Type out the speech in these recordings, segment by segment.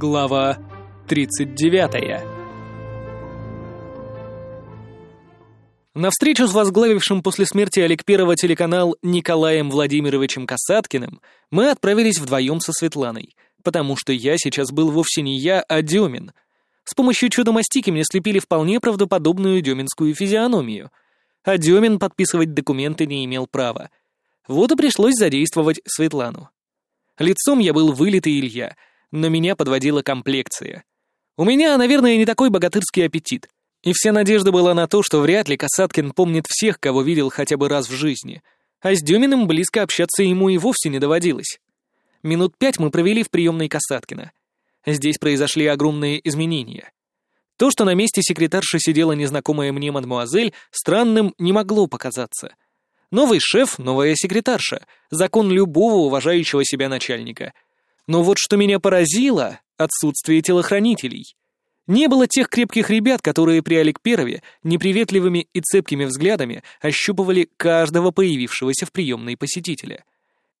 Глава 39 На встречу с возглавившим после смерти Олег Первого телеканал Николаем Владимировичем Касаткиным мы отправились вдвоем со Светланой, потому что я сейчас был вовсе не я, а Демин. С помощью чудо-мастики мне слепили вполне правдоподобную деминскую физиономию, а Демин подписывать документы не имел права. Вот и пришлось задействовать Светлану. Лицом я был вылитый Илья — но меня подводила комплекция. У меня, наверное, не такой богатырский аппетит. И вся надежда была на то, что вряд ли Касаткин помнит всех, кого видел хотя бы раз в жизни. А с Дюминым близко общаться ему и вовсе не доводилось. Минут пять мы провели в приемной Касаткина. Здесь произошли огромные изменения. То, что на месте секретарши сидела незнакомая мне мадмуазель, странным не могло показаться. Новый шеф, новая секретарша, закон любого уважающего себя начальника — но вот что меня поразило — отсутствие телохранителей. Не было тех крепких ребят, которые при Олег Перве неприветливыми и цепкими взглядами ощупывали каждого появившегося в приемной посетителя.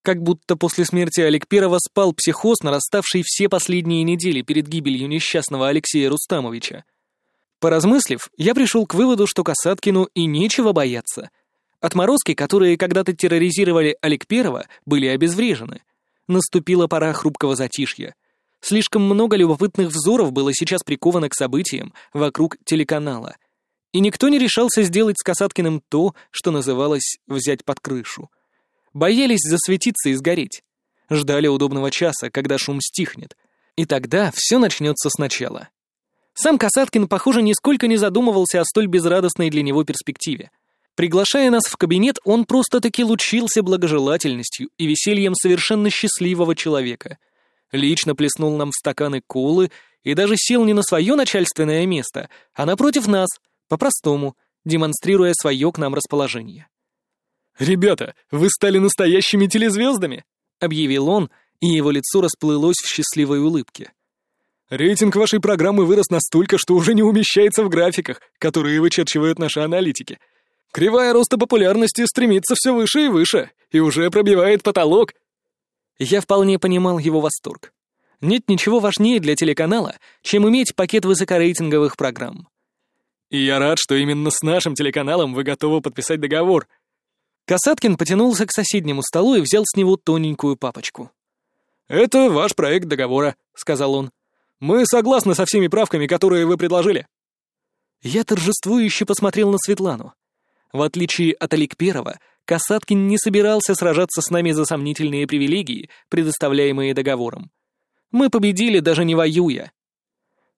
Как будто после смерти Олег Первого спал психоз, нараставший все последние недели перед гибелью несчастного Алексея Рустамовича. Поразмыслив, я пришел к выводу, что Касаткину и нечего бояться. Отморозки, которые когда-то терроризировали Олег Первого, были обезврежены, Наступила пора хрупкого затишья. Слишком много любопытных взоров было сейчас приковано к событиям вокруг телеканала. И никто не решался сделать с Касаткиным то, что называлось «взять под крышу». Боялись засветиться и сгореть. Ждали удобного часа, когда шум стихнет. И тогда все начнется сначала. Сам Касаткин, похоже, нисколько не задумывался о столь безрадостной для него перспективе. Приглашая нас в кабинет, он просто-таки лучился благожелательностью и весельем совершенно счастливого человека. Лично плеснул нам в стаканы колы и даже сел не на свое начальственное место, а напротив нас, по-простому, демонстрируя свое к нам расположение. «Ребята, вы стали настоящими телезвездами!» — объявил он, и его лицо расплылось в счастливой улыбке. «Рейтинг вашей программы вырос настолько, что уже не умещается в графиках, которые вычерчивают наши аналитики. Кривая роста популярности стремится все выше и выше, и уже пробивает потолок. Я вполне понимал его восторг. Нет ничего важнее для телеканала, чем иметь пакет высокорейтинговых программ. И я рад, что именно с нашим телеканалом вы готовы подписать договор. Касаткин потянулся к соседнему столу и взял с него тоненькую папочку. «Это ваш проект договора», — сказал он. «Мы согласны со всеми правками, которые вы предложили». Я торжествующе посмотрел на Светлану. В отличие от Олег Первого, Касаткин не собирался сражаться с нами за сомнительные привилегии, предоставляемые договором. Мы победили, даже не воюя.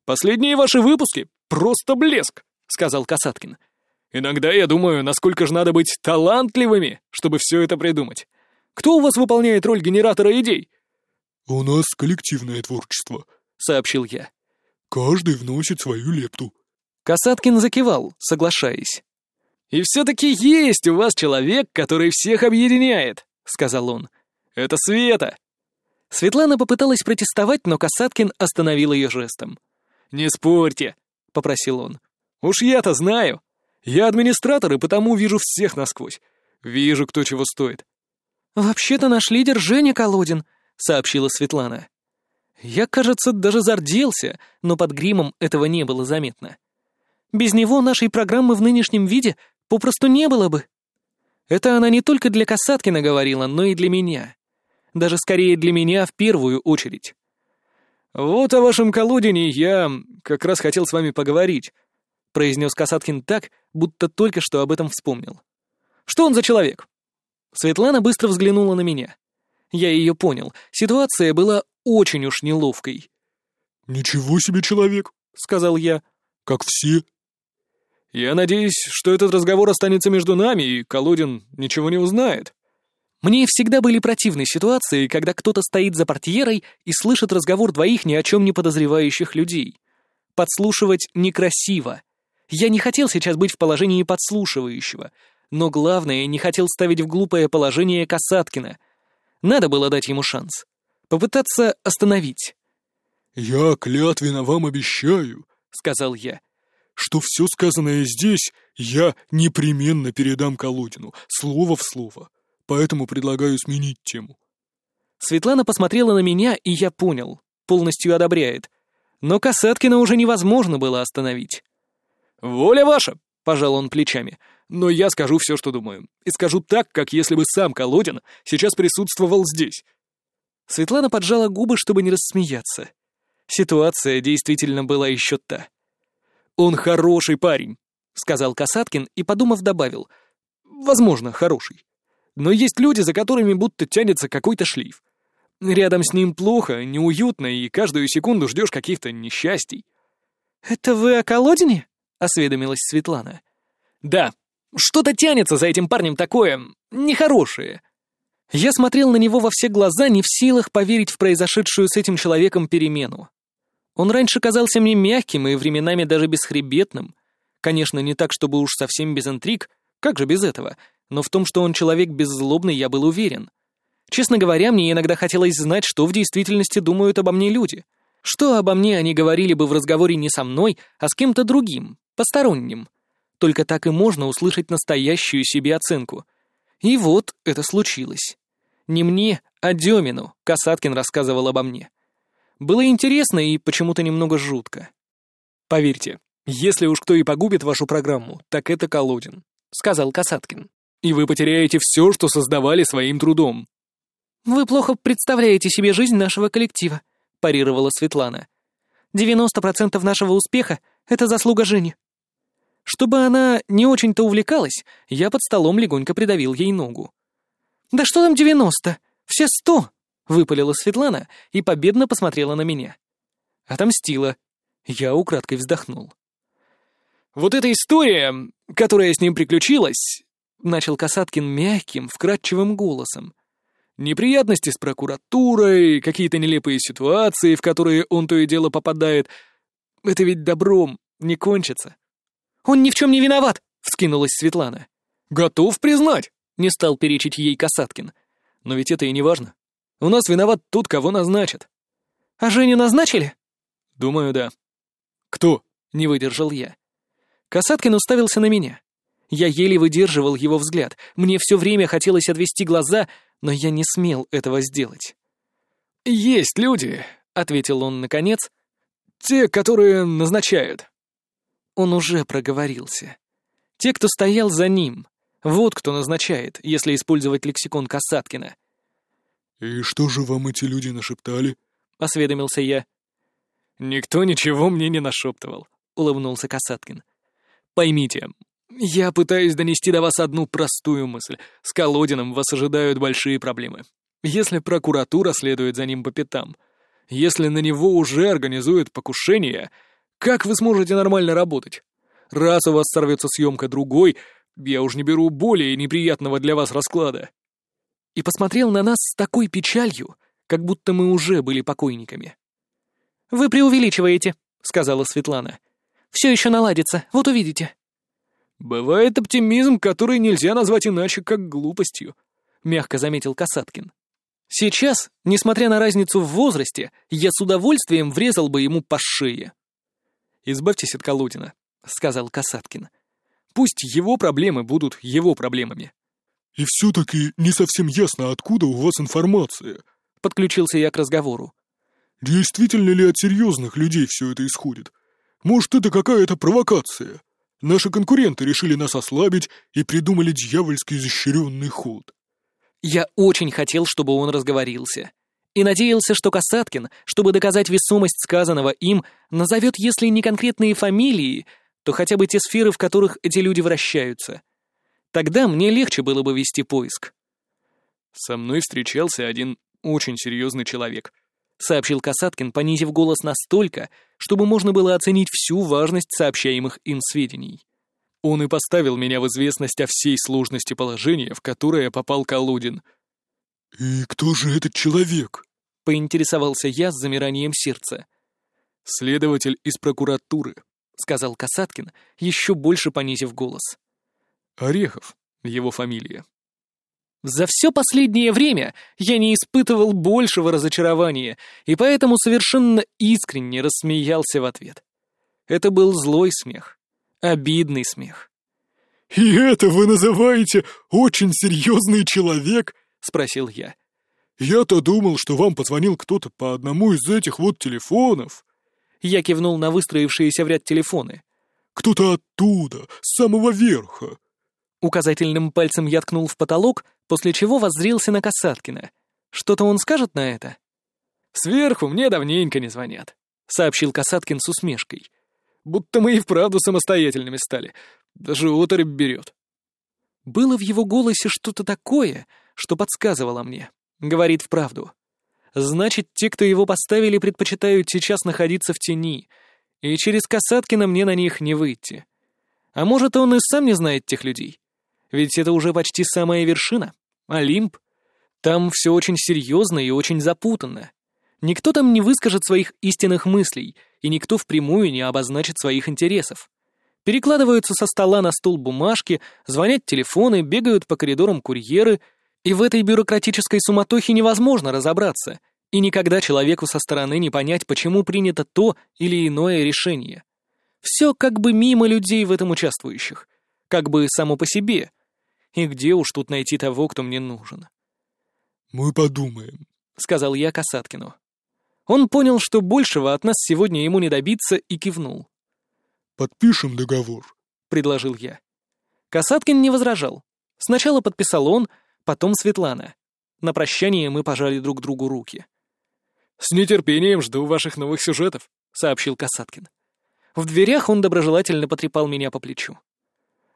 «Последние ваши выпуски — просто блеск», — сказал Касаткин. «Иногда я думаю, насколько же надо быть талантливыми, чтобы все это придумать. Кто у вас выполняет роль генератора идей?» «У нас коллективное творчество», — сообщил я. «Каждый вносит свою лепту». Касаткин закивал, соглашаясь. «И все-таки есть у вас человек, который всех объединяет», — сказал он. «Это Света». Светлана попыталась протестовать, но Касаткин остановил ее жестом. «Не спорьте», — попросил он. «Уж я-то знаю. Я администратор и потому вижу всех насквозь. Вижу, кто чего стоит». «Вообще-то наш лидер Женя Колодин», — сообщила Светлана. Я, кажется, даже зарделся, но под гримом этого не было заметно. Без него нашей программы в нынешнем виде Попросту не было бы. Это она не только для Касаткина говорила, но и для меня. Даже скорее для меня в первую очередь. «Вот о вашем колодине я как раз хотел с вами поговорить», — произнес Касаткин так, будто только что об этом вспомнил. «Что он за человек?» Светлана быстро взглянула на меня. Я ее понял. Ситуация была очень уж неловкой. «Ничего себе человек», — сказал я. «Как все». Я надеюсь, что этот разговор останется между нами, и Колодин ничего не узнает. Мне всегда были противны ситуации, когда кто-то стоит за портьерой и слышит разговор двоих ни о чем не подозревающих людей. Подслушивать некрасиво. Я не хотел сейчас быть в положении подслушивающего, но главное, не хотел ставить в глупое положение Касаткина. Надо было дать ему шанс. Попытаться остановить. «Я клятвенно вам обещаю», — сказал я, — что все сказанное здесь я непременно передам Колодину, слово в слово. Поэтому предлагаю сменить тему. Светлана посмотрела на меня, и я понял. полностью одобряет. Но Касаткина уже невозможно было остановить. «Воля ваша!» — пожал он плечами. «Но я скажу все, что думаю. И скажу так, как если бы сам Колодин сейчас присутствовал здесь». Светлана поджала губы, чтобы не рассмеяться. Ситуация действительно была еще та. «Он хороший парень», — сказал Касаткин и, подумав, добавил. «Возможно, хороший. Но есть люди, за которыми будто тянется какой-то шлейф. Рядом с ним плохо, неуютно, и каждую секунду ждешь каких-то несчастий». «Это вы о Колодине?» — осведомилась Светлана. «Да. Что-то тянется за этим парнем такое... нехорошее». Я смотрел на него во все глаза, не в силах поверить в произошедшую с этим человеком перемену. Он раньше казался мне мягким и временами даже бесхребетным. Конечно, не так, чтобы уж совсем без интриг, как же без этого, но в том, что он человек беззлобный, я был уверен. Честно говоря, мне иногда хотелось знать, что в действительности думают обо мне люди. Что обо мне они говорили бы в разговоре не со мной, а с кем-то другим, посторонним. Только так и можно услышать настоящую себе оценку. И вот это случилось. Не мне, а Демину Касаткин рассказывал обо мне. Было интересно и почему-то немного жутко. «Поверьте, если уж кто и погубит вашу программу, так это Колодин», — сказал Касаткин. «И вы потеряете все, что создавали своим трудом». «Вы плохо представляете себе жизнь нашего коллектива», — парировала Светлана. «Девяносто процентов нашего успеха — это заслуга Жени». Чтобы она не очень-то увлекалась, я под столом легонько придавил ей ногу. «Да что там девяносто? Все сто!» — выпалила Светлана и победно посмотрела на меня. Отомстила. Я украдкой вздохнул. «Вот эта история, которая с ним приключилась...» — начал Касаткин мягким, вкрадчивым голосом. «Неприятности с прокуратурой, какие-то нелепые ситуации, в которые он то и дело попадает. Это ведь добром не кончится». «Он ни в чем не виноват!» — вскинулась Светлана. «Готов признать!» Не стал перечить ей Касаткин. Но ведь это и не важно. У нас виноват тот, кого назначат. А Женю назначили? Думаю, да. Кто? Не выдержал я. Касаткин уставился на меня. Я еле выдерживал его взгляд. Мне все время хотелось отвести глаза, но я не смел этого сделать. «Есть люди», — ответил он наконец, — «те, которые назначают». Он уже проговорился. Те, кто стоял за ним, вот кто назначает, если использовать лексикон Касаткина. «И что же вам эти люди нашептали?» — осведомился я. «Никто ничего мне не нашептывал», — улыбнулся Касаткин. «Поймите, я пытаюсь донести до вас одну простую мысль. С Колодином вас ожидают большие проблемы. Если прокуратура следует за ним по пятам, если на него уже организуют покушение, как вы сможете нормально работать? Раз у вас сорвется съемка другой, я уж не беру более неприятного для вас расклада». И посмотрел на нас с такой печалью, как будто мы уже были покойниками. «Вы преувеличиваете», — сказала Светлана. «Все еще наладится, вот увидите». «Бывает оптимизм, который нельзя назвать иначе, как глупостью», — мягко заметил Касаткин. «Сейчас, несмотря на разницу в возрасте, я с удовольствием врезал бы ему по шее». «Избавьтесь от Колодина», — сказал Касаткин. Пусть его проблемы будут его проблемами. «И все-таки не совсем ясно, откуда у вас информация», — подключился я к разговору. «Действительно ли от серьезных людей все это исходит? Может, это какая-то провокация? Наши конкуренты решили нас ослабить и придумали дьявольский изощренный ход». Я очень хотел, чтобы он разговорился. И надеялся, что Касаткин, чтобы доказать весомость сказанного им, назовет, если не конкретные фамилии, то хотя бы те сферы, в которых эти люди вращаются. Тогда мне легче было бы вести поиск. «Со мной встречался один очень серьезный человек», — сообщил Касаткин, понизив голос настолько, чтобы можно было оценить всю важность сообщаемых им сведений. Он и поставил меня в известность о всей сложности положения, в которое попал Колодин. «И кто же этот человек?» — поинтересовался я с замиранием сердца. «Следователь из прокуратуры», — сказал Касаткин, еще больше понизив голос. «Орехов, его фамилия». За все последнее время я не испытывал большего разочарования, и поэтому совершенно искренне рассмеялся в ответ. Это был злой смех, обидный смех. «И это вы называете очень серьезный человек?» — спросил я. Я-то думал, что вам позвонил кто-то по одному из этих вот телефонов. Я кивнул на выстроившиеся в ряд телефоны. Кто-то оттуда, с самого верха. Указательным пальцем я ткнул в потолок, после чего воззрился на Касаткина. Что-то он скажет на это? «Сверху мне давненько не звонят», — сообщил Касаткин с усмешкой. «Будто мы и вправду самостоятельными стали. Даже оторопь берет». Было в его голосе что-то такое, что подсказывало мне. Говорит вправду. Значит, те, кто его поставили, предпочитают сейчас находиться в тени, и через Касаткина мне на них не выйти. А может, он и сам не знает тех людей? Ведь это уже почти самая вершина. Олимп. Там все очень серьезно и очень запутанно. Никто там не выскажет своих истинных мыслей, и никто впрямую не обозначит своих интересов. Перекладываются со стола на стол бумажки, звонят телефоны, бегают по коридорам курьеры, и в этой бюрократической суматохе невозможно разобраться, и никогда человеку со стороны не понять, почему принято то или иное решение. Все как бы мимо людей в этом участвующих, как бы само по себе — и где уж тут найти того, кто мне нужен? «Мы подумаем», — сказал я Касаткину. Он понял, что большего от нас сегодня ему не добиться, и кивнул. «Подпишем договор», — предложил я. Касаткин не возражал. Сначала подписал он, потом Светлана. На прощание мы пожали друг другу руки. «С нетерпением жду ваших новых сюжетов», — сообщил Касаткин. В дверях он доброжелательно потрепал меня по плечу.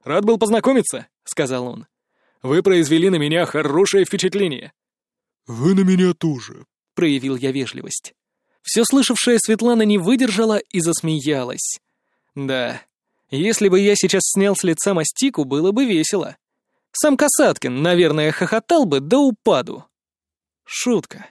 «Рад был познакомиться», — сказал он. «Вы произвели на меня хорошее впечатление». «Вы на меня тоже», — проявил я вежливость. Все слышавшая Светлана не выдержала и засмеялась. Да, если бы я сейчас снял с лица мастику, было бы весело. Сам Касаткин, наверное, хохотал бы до упаду. Шутка.